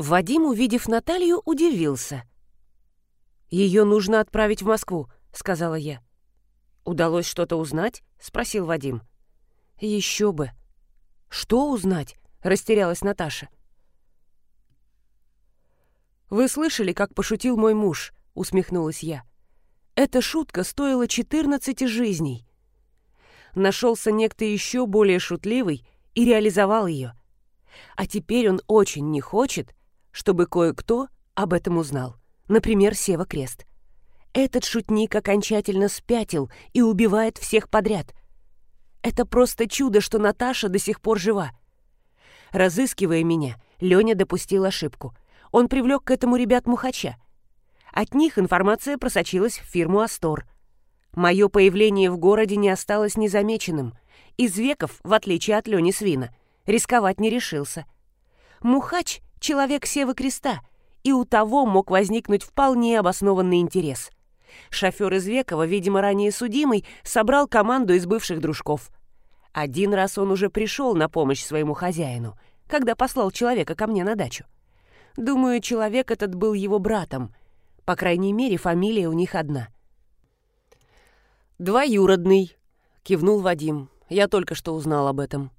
Вадим, увидев Наталью, удивился. «Ее нужно отправить в Москву», — сказала я. «Удалось что-то узнать?» — спросил Вадим. «Еще бы». «Что узнать?» — растерялась Наташа. «Вы слышали, как пошутил мой муж?» — усмехнулась я. «Эта шутка стоила 14 жизней». Нашелся некто еще более шутливый и реализовал ее. А теперь он очень не хочет, чтобы кое-кто об этом узнал. Например, Сева Крест. Этот шутник окончательно спятил и убивает всех подряд. Это просто чудо, что Наташа до сих пор жива. Разыскивая меня, Леня допустил ошибку. Он привлек к этому ребят Мухача. От них информация просочилась в фирму «Астор». Мое появление в городе не осталось незамеченным. Из веков, в отличие от Лени Свина, рисковать не решился. Мухач — человек Севы Креста, и у того мог возникнуть вполне обоснованный интерес. Шофер из Векова, видимо, ранее судимый, собрал команду из бывших дружков. Один раз он уже пришел на помощь своему хозяину, когда послал человека ко мне на дачу. Думаю, человек этот был его братом. По крайней мере, фамилия у них одна. «Двоюродный», — кивнул Вадим. «Я только что узнал об этом».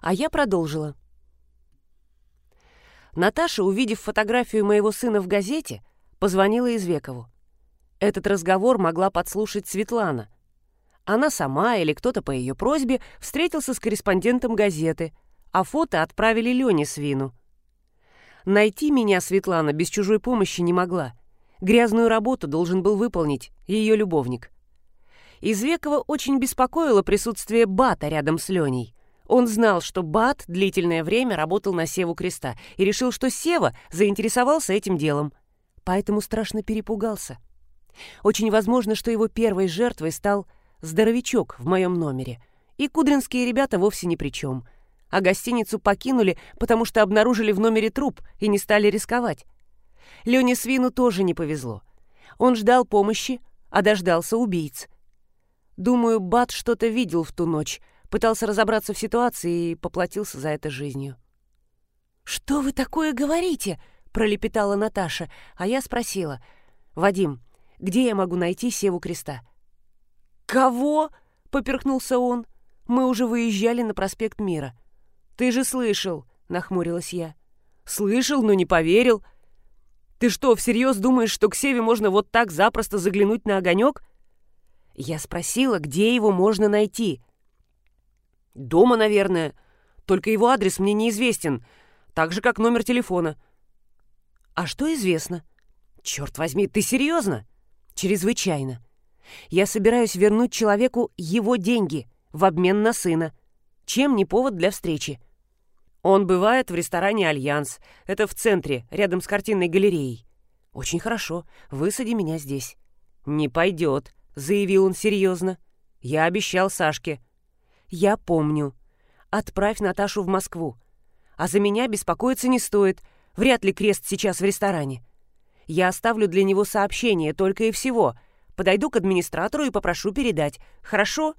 А я продолжила. Наташа, увидев фотографию моего сына в газете, позвонила Извекову. Этот разговор могла подслушать Светлана. Она сама или кто-то по ее просьбе встретился с корреспондентом газеты, а фото отправили Лене Свину. Найти меня Светлана без чужой помощи не могла. Грязную работу должен был выполнить ее любовник. Извекова очень беспокоило присутствие Бата рядом с Леней. Он знал, что Бат длительное время работал на Севу Креста и решил, что Сева заинтересовался этим делом. Поэтому страшно перепугался. Очень возможно, что его первой жертвой стал здоровячок в моем номере. И кудринские ребята вовсе ни при чем. А гостиницу покинули, потому что обнаружили в номере труп и не стали рисковать. Лене Свину тоже не повезло. Он ждал помощи, а дождался убийц. Думаю, Бат что-то видел в ту ночь — пытался разобраться в ситуации и поплатился за это жизнью. «Что вы такое говорите?» — пролепетала Наташа, а я спросила. «Вадим, где я могу найти Севу Креста?» «Кого?» — поперхнулся он. «Мы уже выезжали на проспект Мира». «Ты же слышал!» — нахмурилась я. «Слышал, но не поверил. Ты что, всерьез думаешь, что к Севе можно вот так запросто заглянуть на огонек?» Я спросила, где его можно найти. «Дома, наверное. Только его адрес мне неизвестен, так же, как номер телефона». «А что известно?» «Черт возьми, ты серьезно?» «Чрезвычайно. Я собираюсь вернуть человеку его деньги в обмен на сына. Чем не повод для встречи?» «Он бывает в ресторане «Альянс». Это в центре, рядом с картинной галереей». «Очень хорошо. Высади меня здесь». «Не пойдет», — заявил он серьезно. «Я обещал Сашке. «Я помню. Отправь Наташу в Москву. А за меня беспокоиться не стоит. Вряд ли Крест сейчас в ресторане. Я оставлю для него сообщение только и всего. Подойду к администратору и попрошу передать. Хорошо?»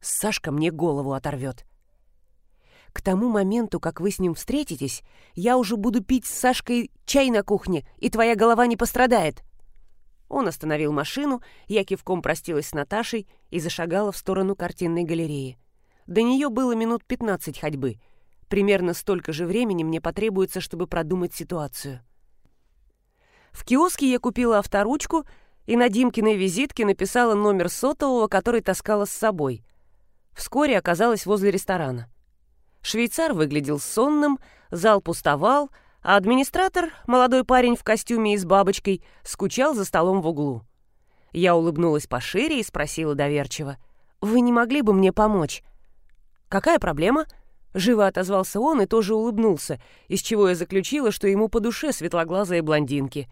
Сашка мне голову оторвет. К тому моменту, как вы с ним встретитесь, я уже буду пить с Сашкой чай на кухне, и твоя голова не пострадает. Он остановил машину, я кивком простилась с Наташей и зашагала в сторону картинной галереи. До нее было минут 15 ходьбы. Примерно столько же времени мне потребуется, чтобы продумать ситуацию. В киоске я купила авторучку и на Димкиной визитке написала номер сотового, который таскала с собой. Вскоре оказалась возле ресторана. Швейцар выглядел сонным, зал пустовал — а администратор, молодой парень в костюме и с бабочкой, скучал за столом в углу. Я улыбнулась пошире и спросила доверчиво. «Вы не могли бы мне помочь?» «Какая проблема?» Живо отозвался он и тоже улыбнулся, из чего я заключила, что ему по душе светлоглазые блондинки.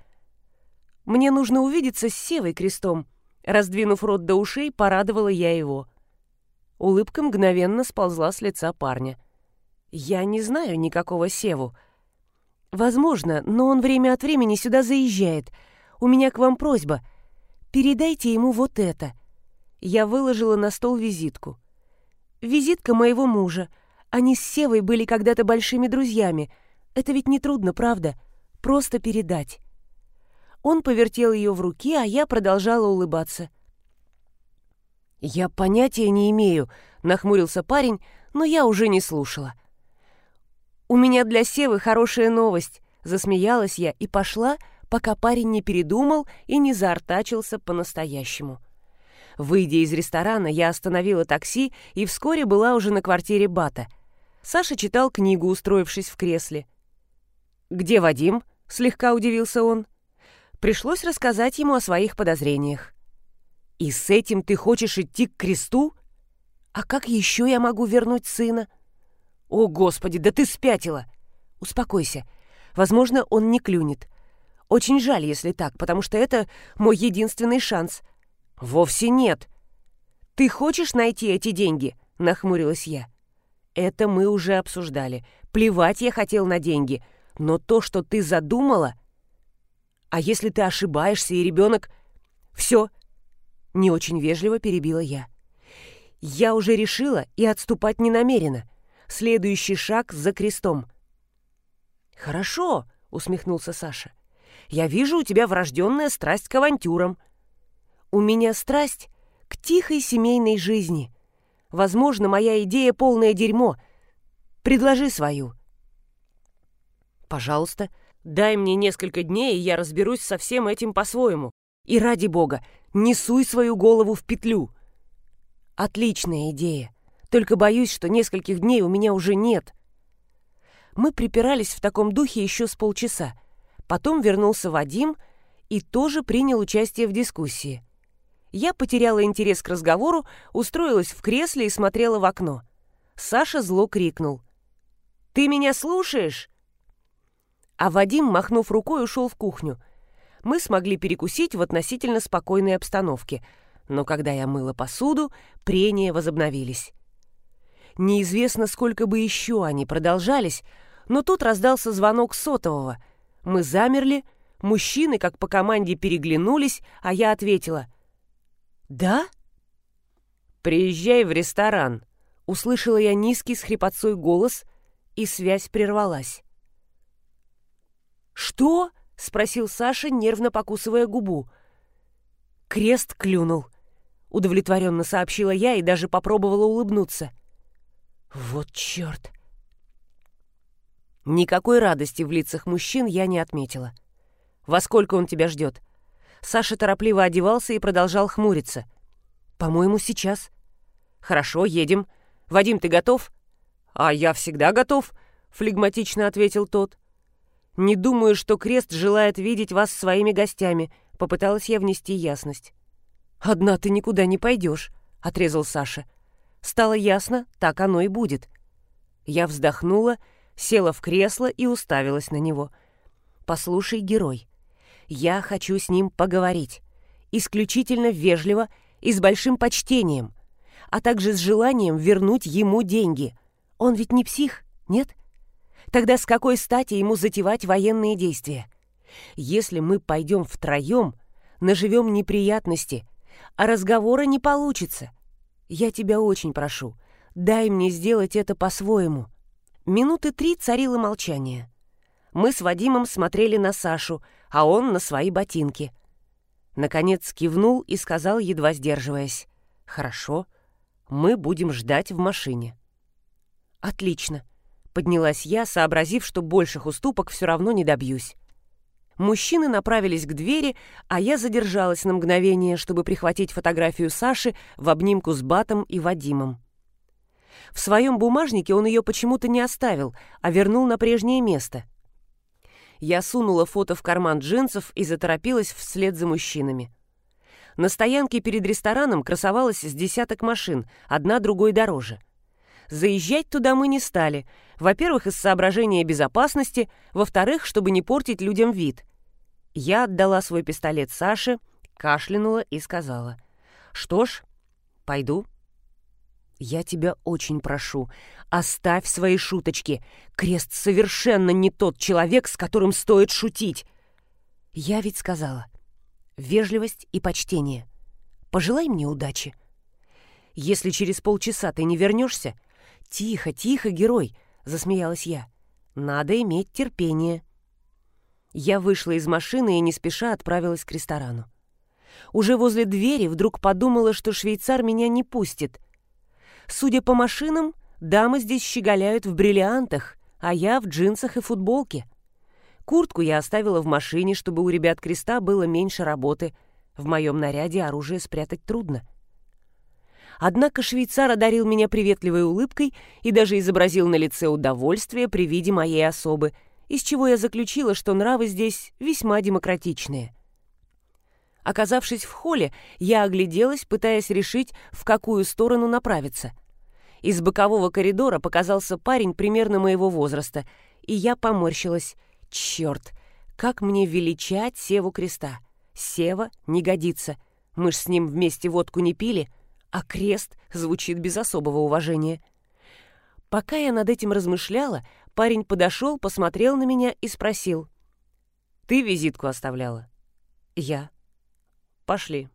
«Мне нужно увидеться с Севой Крестом». Раздвинув рот до ушей, порадовала я его. Улыбка мгновенно сползла с лица парня. «Я не знаю никакого Севу», «Возможно, но он время от времени сюда заезжает. У меня к вам просьба. Передайте ему вот это». Я выложила на стол визитку. «Визитка моего мужа. Они с Севой были когда-то большими друзьями. Это ведь не трудно, правда? Просто передать. Он повертел ее в руке, а я продолжала улыбаться. «Я понятия не имею», — нахмурился парень, но я уже не слушала. «У меня для Севы хорошая новость», — засмеялась я и пошла, пока парень не передумал и не заортачился по-настоящему. Выйдя из ресторана, я остановила такси и вскоре была уже на квартире Бата. Саша читал книгу, устроившись в кресле. «Где Вадим?» — слегка удивился он. Пришлось рассказать ему о своих подозрениях. «И с этим ты хочешь идти к кресту? А как еще я могу вернуть сына?» «О, Господи, да ты спятила!» «Успокойся. Возможно, он не клюнет. Очень жаль, если так, потому что это мой единственный шанс». «Вовсе нет». «Ты хочешь найти эти деньги?» — нахмурилась я. «Это мы уже обсуждали. Плевать я хотел на деньги. Но то, что ты задумала... А если ты ошибаешься, и ребенок... Все. Не очень вежливо перебила я. Я уже решила и отступать не намерена. Следующий шаг за крестом. Хорошо, усмехнулся Саша. Я вижу у тебя врожденная страсть к авантюрам. У меня страсть к тихой семейной жизни. Возможно, моя идея полное дерьмо. Предложи свою. Пожалуйста, дай мне несколько дней, и я разберусь со всем этим по-своему. И ради бога, не суй свою голову в петлю. Отличная идея. Только боюсь, что нескольких дней у меня уже нет. Мы припирались в таком духе еще с полчаса. Потом вернулся Вадим и тоже принял участие в дискуссии. Я потеряла интерес к разговору, устроилась в кресле и смотрела в окно. Саша зло крикнул. «Ты меня слушаешь? а Вадим, махнув рукой, ушел в кухню. Мы смогли перекусить в относительно спокойной обстановке, но когда я мыла посуду, прения возобновились. Неизвестно, сколько бы еще они продолжались, но тут раздался звонок сотового. Мы замерли, мужчины, как по команде, переглянулись, а я ответила. «Да?» «Приезжай в ресторан», — услышала я низкий с хрипотцой голос, и связь прервалась. «Что?» — спросил Саша, нервно покусывая губу. «Крест клюнул», — удовлетворенно сообщила я и даже попробовала улыбнуться. «Вот черт!» Никакой радости в лицах мужчин я не отметила. «Во сколько он тебя ждет?» Саша торопливо одевался и продолжал хмуриться. «По-моему, сейчас». «Хорошо, едем. Вадим, ты готов?» «А я всегда готов», — флегматично ответил тот. «Не думаю, что Крест желает видеть вас своими гостями», — попыталась я внести ясность. «Одна ты никуда не пойдешь», — отрезал Саша. «Стало ясно, так оно и будет». Я вздохнула, села в кресло и уставилась на него. «Послушай, герой, я хочу с ним поговорить. Исключительно вежливо и с большим почтением, а также с желанием вернуть ему деньги. Он ведь не псих, нет?» Тогда с какой стати ему затевать военные действия? Если мы пойдем втроем, наживем неприятности, а разговора не получится. Я тебя очень прошу, дай мне сделать это по-своему». Минуты три царило молчание. Мы с Вадимом смотрели на Сашу, а он на свои ботинки. Наконец кивнул и сказал, едва сдерживаясь. «Хорошо, мы будем ждать в машине». «Отлично. Поднялась я, сообразив, что больших уступок все равно не добьюсь. Мужчины направились к двери, а я задержалась на мгновение, чтобы прихватить фотографию Саши в обнимку с Батом и Вадимом. В своем бумажнике он ее почему-то не оставил, а вернул на прежнее место. Я сунула фото в карман джинсов и заторопилась вслед за мужчинами. На стоянке перед рестораном красовалось с десяток машин, одна другой дороже — Заезжать туда мы не стали. Во-первых, из соображения безопасности, во-вторых, чтобы не портить людям вид. Я отдала свой пистолет Саше, кашлянула и сказала. «Что ж, пойду». «Я тебя очень прошу, оставь свои шуточки. Крест совершенно не тот человек, с которым стоит шутить». «Я ведь сказала. Вежливость и почтение. Пожелай мне удачи. Если через полчаса ты не вернешься, «Тихо, тихо, герой!» — засмеялась я. Надо иметь терпение. Я вышла из машины и не спеша отправилась к ресторану. Уже возле двери вдруг подумала, что швейцар меня не пустит. Судя по машинам, дамы здесь щеголяют в бриллиантах, а я в джинсах и футболке. Куртку я оставила в машине, чтобы у ребят креста было меньше работы. В моем наряде оружие спрятать трудно. Однако швейцар одарил меня приветливой улыбкой и даже изобразил на лице удовольствие при виде моей особы — из чего я заключила, что нравы здесь весьма демократичные. Оказавшись в холле, я огляделась, пытаясь решить, в какую сторону направиться. Из бокового коридора показался парень примерно моего возраста, и я поморщилась. Черт, как мне величать Севу Креста? Сева не годится. Мы ж с ним вместе водку не пили, а крест звучит без особого уважения. Пока я над этим размышляла, Парень подошел, посмотрел на меня и спросил. «Ты визитку оставляла?» «Я». «Пошли».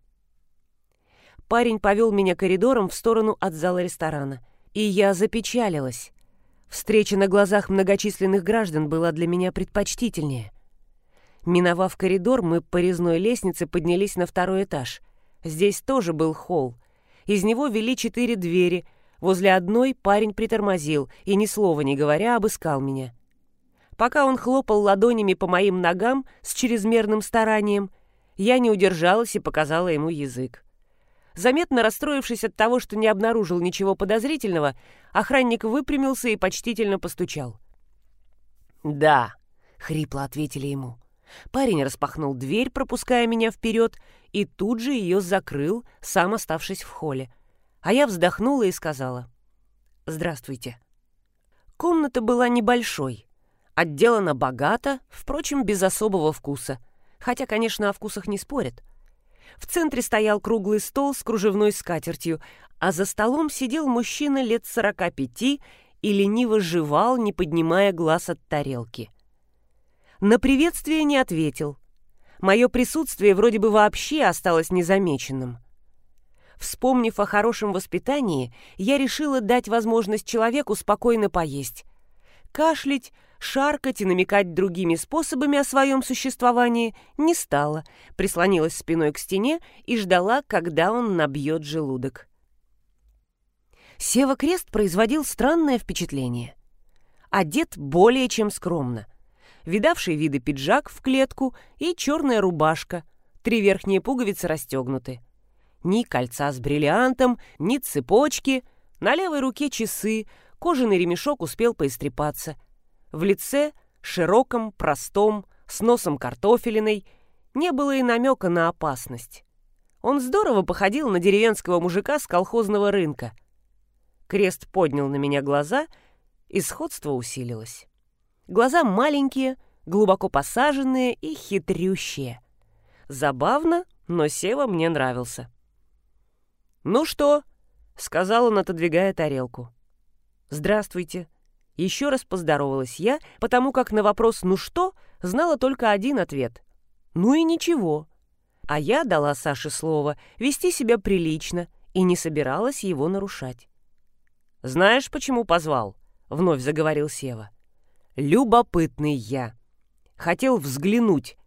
Парень повел меня коридором в сторону от зала ресторана, и я запечалилась. Встреча на глазах многочисленных граждан была для меня предпочтительнее. Миновав коридор, мы по резной лестнице поднялись на второй этаж. Здесь тоже был холл. Из него вели четыре двери — Возле одной парень притормозил и, ни слова не говоря, обыскал меня. Пока он хлопал ладонями по моим ногам с чрезмерным старанием, я не удержалась и показала ему язык. Заметно расстроившись от того, что не обнаружил ничего подозрительного, охранник выпрямился и почтительно постучал. «Да», — хрипло ответили ему. Парень распахнул дверь, пропуская меня вперед, и тут же ее закрыл, сам оставшись в холле а я вздохнула и сказала «Здравствуйте». Комната была небольшой, отделана богато, впрочем, без особого вкуса, хотя, конечно, о вкусах не спорят. В центре стоял круглый стол с кружевной скатертью, а за столом сидел мужчина лет сорока пяти и лениво жевал, не поднимая глаз от тарелки. На приветствие не ответил. Мое присутствие вроде бы вообще осталось незамеченным. Вспомнив о хорошем воспитании, я решила дать возможность человеку спокойно поесть. Кашлять, шаркать и намекать другими способами о своем существовании не стала, прислонилась спиной к стене и ждала, когда он набьет желудок. Сева Крест производил странное впечатление. Одет более чем скромно. Видавший виды пиджак в клетку и черная рубашка, три верхние пуговицы расстегнуты. Ни кольца с бриллиантом, ни цепочки. На левой руке часы, кожаный ремешок успел поистрепаться. В лице, широком, простом, с носом картофелиной, не было и намека на опасность. Он здорово походил на деревенского мужика с колхозного рынка. Крест поднял на меня глаза, и сходство усилилось. Глаза маленькие, глубоко посаженные и хитрющие. Забавно, но Сева мне нравился. «Ну что?» — сказал он, отодвигая тарелку. «Здравствуйте». Еще раз поздоровалась я, потому как на вопрос «ну что?» знала только один ответ. «Ну и ничего». А я дала Саше слово вести себя прилично и не собиралась его нарушать. «Знаешь, почему позвал?» — вновь заговорил Сева. «Любопытный я. Хотел взглянуть».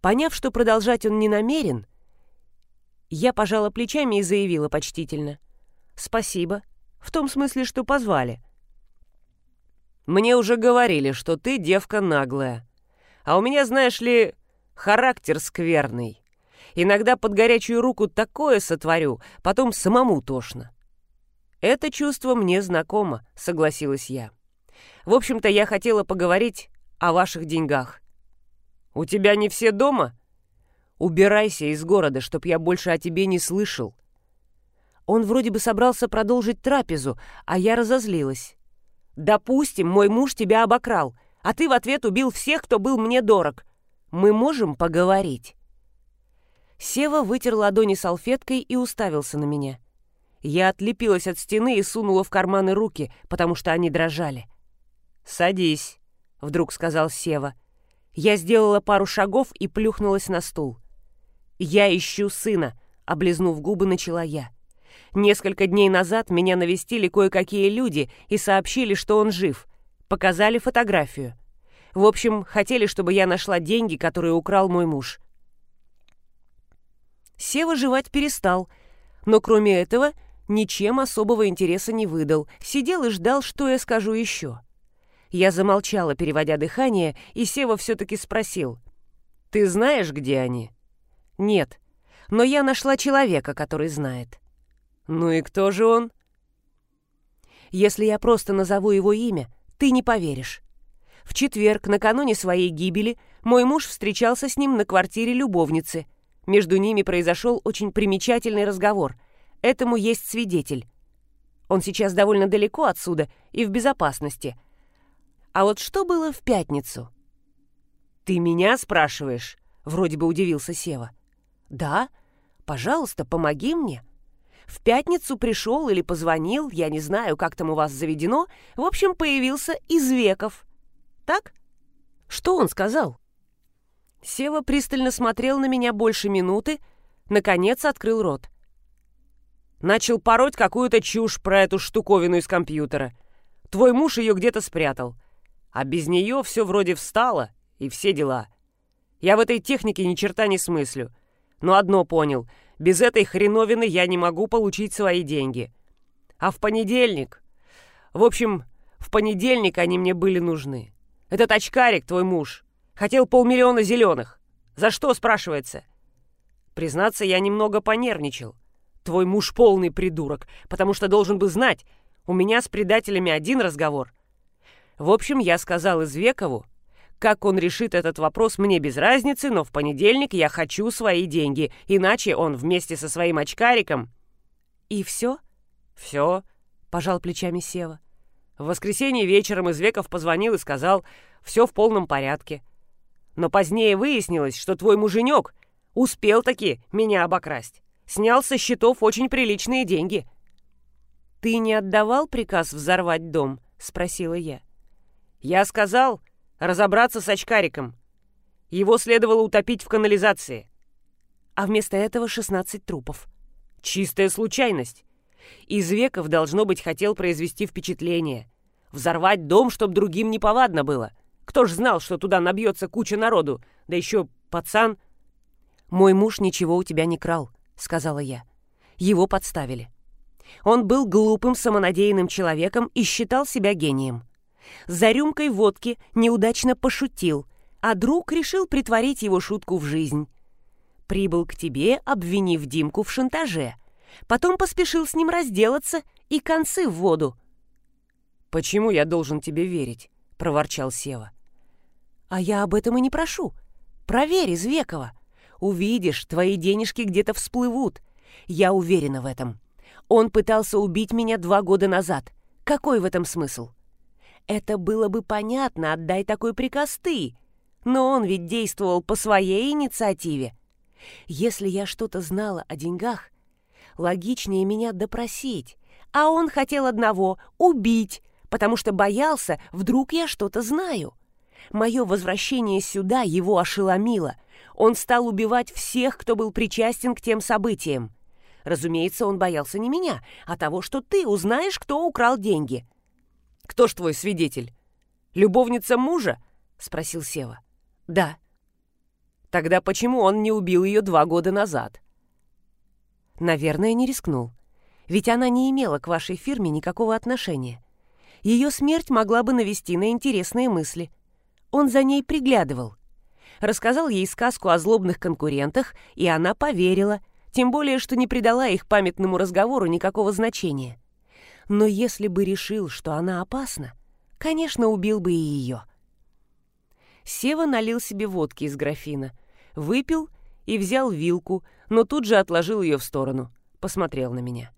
Поняв, что продолжать он не намерен, я пожала плечами и заявила почтительно. «Спасибо. В том смысле, что позвали». «Мне уже говорили, что ты девка наглая. А у меня, знаешь ли, характер скверный. Иногда под горячую руку такое сотворю, потом самому тошно». «Это чувство мне знакомо», — согласилась я. «В общем-то, я хотела поговорить о ваших деньгах». «У тебя не все дома?» Убирайся из города, чтоб я больше о тебе не слышал». Он вроде бы собрался продолжить трапезу, а я разозлилась. «Допустим, мой муж тебя обокрал, а ты в ответ убил всех, кто был мне дорог. Мы можем поговорить?» Сева вытер ладони салфеткой и уставился на меня. Я отлепилась от стены и сунула в карманы руки, потому что они дрожали. «Садись», — вдруг сказал Сева. Я сделала пару шагов и плюхнулась на стул. «Я ищу сына», — облизнув губы, начала я. «Несколько дней назад меня навестили кое-какие люди и сообщили, что он жив. Показали фотографию. В общем, хотели, чтобы я нашла деньги, которые украл мой муж. Сева жевать перестал, но кроме этого ничем особого интереса не выдал, сидел и ждал, что я скажу еще. Я замолчала, переводя дыхание, и Сева все-таки спросил. «Ты знаешь, где они?» «Нет, но я нашла человека, который знает». «Ну и кто же он?» «Если я просто назову его имя, ты не поверишь. В четверг, накануне своей гибели, мой муж встречался с ним на квартире любовницы. Между ними произошел очень примечательный разговор. Этому есть свидетель. Он сейчас довольно далеко отсюда и в безопасности — а вот что было в пятницу? «Ты меня спрашиваешь?» — вроде бы удивился Сева. «Да? Пожалуйста, помоги мне. В пятницу пришел или позвонил, я не знаю, как там у вас заведено, в общем, появился из веков. Так? Что он сказал?» Сева пристально смотрел на меня больше минуты, наконец открыл рот. Начал пороть какую-то чушь про эту штуковину из компьютера. Твой муж ее где-то спрятал. А без нее все вроде встало, и все дела. Я в этой технике ни черта не смыслю. Но одно понял. Без этой хреновины я не могу получить свои деньги. А в понедельник... В общем, в понедельник они мне были нужны. Этот очкарик, твой муж, хотел полмиллиона зеленых. За что, спрашивается? Признаться, я немного понервничал. Твой муж полный придурок, потому что должен бы знать, у меня с предателями один разговор, в общем, я сказал Извекову, как он решит этот вопрос, мне без разницы, но в понедельник я хочу свои деньги, иначе он вместе со своим очкариком... И все? Все, пожал плечами Сева. В воскресенье вечером Извеков позвонил и сказал, все в полном порядке. Но позднее выяснилось, что твой муженек успел таки меня обокрасть. Снял со счетов очень приличные деньги. «Ты не отдавал приказ взорвать дом?» — спросила я. Я сказал разобраться с очкариком. Его следовало утопить в канализации. А вместо этого 16 трупов. Чистая случайность. Из веков, должно быть, хотел произвести впечатление. Взорвать дом, чтоб другим не повадно было. Кто ж знал, что туда набьется куча народу, да еще пацан. «Мой муж ничего у тебя не крал», — сказала я. Его подставили. Он был глупым, самонадеянным человеком и считал себя гением за рюмкой водки неудачно пошутил, а друг решил притворить его шутку в жизнь. Прибыл к тебе, обвинив Димку в шантаже. Потом поспешил с ним разделаться и концы в воду. «Почему я должен тебе верить?» — проворчал Сева. «А я об этом и не прошу. Проверь, Извекова. Увидишь, твои денежки где-то всплывут. Я уверена в этом. Он пытался убить меня два года назад. Какой в этом смысл?» Это было бы понятно, отдай такой приказ ты. Но он ведь действовал по своей инициативе. Если я что-то знала о деньгах, логичнее меня допросить. А он хотел одного — убить, потому что боялся, вдруг я что-то знаю. Мое возвращение сюда его ошеломило. Он стал убивать всех, кто был причастен к тем событиям. Разумеется, он боялся не меня, а того, что ты узнаешь, кто украл деньги. «Кто ж твой свидетель? Любовница мужа?» — спросил Сева. «Да». «Тогда почему он не убил ее два года назад?» «Наверное, не рискнул. Ведь она не имела к вашей фирме никакого отношения. Ее смерть могла бы навести на интересные мысли. Он за ней приглядывал. Рассказал ей сказку о злобных конкурентах, и она поверила, тем более, что не придала их памятному разговору никакого значения но если бы решил, что она опасна, конечно, убил бы и ее. Сева налил себе водки из графина, выпил и взял вилку, но тут же отложил ее в сторону, посмотрел на меня.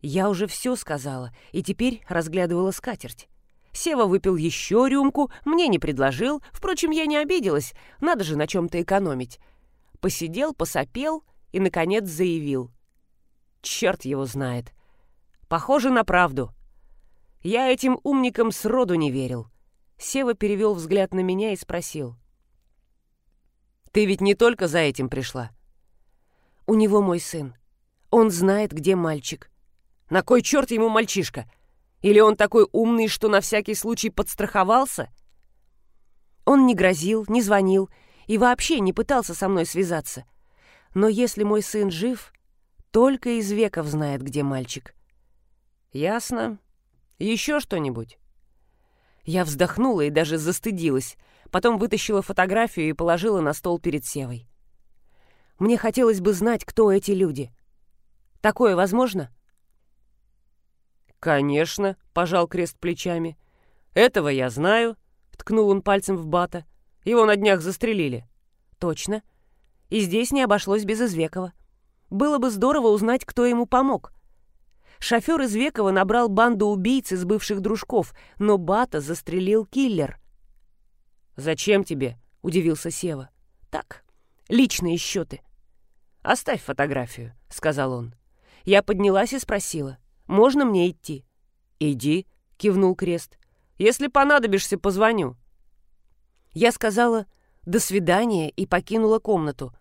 Я уже все сказала и теперь разглядывала скатерть. Сева выпил еще рюмку, мне не предложил, впрочем, я не обиделась, надо же на чем-то экономить. Посидел, посопел и, наконец, заявил. Черт его знает, Похоже на правду. Я этим умникам сроду не верил. Сева перевел взгляд на меня и спросил. «Ты ведь не только за этим пришла?» «У него мой сын. Он знает, где мальчик». «На кой черт ему мальчишка? Или он такой умный, что на всякий случай подстраховался? Он не грозил, не звонил и вообще не пытался со мной связаться. Но если мой сын жив, только из веков знает, где мальчик. Ясно. Еще что-нибудь? Я вздохнула и даже застыдилась, потом вытащила фотографию и положила на стол перед Севой. Мне хотелось бы знать, кто эти люди. Такое возможно? «Конечно», — пожал крест плечами. «Этого я знаю», — ткнул он пальцем в бата. «Его на днях застрелили». «Точно. И здесь не обошлось без Извекова. Было бы здорово узнать, кто ему помог. Шофер Извекова набрал банду убийц из бывших дружков, но Бата застрелил киллер». «Зачем тебе?» — удивился Сева. «Так, личные счеты». «Оставь фотографию», — сказал он. Я поднялась и спросила. Можно мне идти?» «Иди», — кивнул Крест. «Если понадобишься, позвоню». Я сказала «до свидания» и покинула комнату.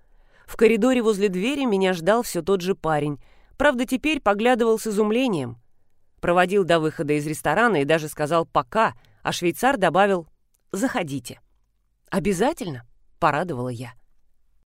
В коридоре возле двери меня ждал все тот же парень. Правда, теперь поглядывал с изумлением. Проводил до выхода из ресторана и даже сказал «пока», а швейцар добавил «заходите». «Обязательно?» — порадовала я.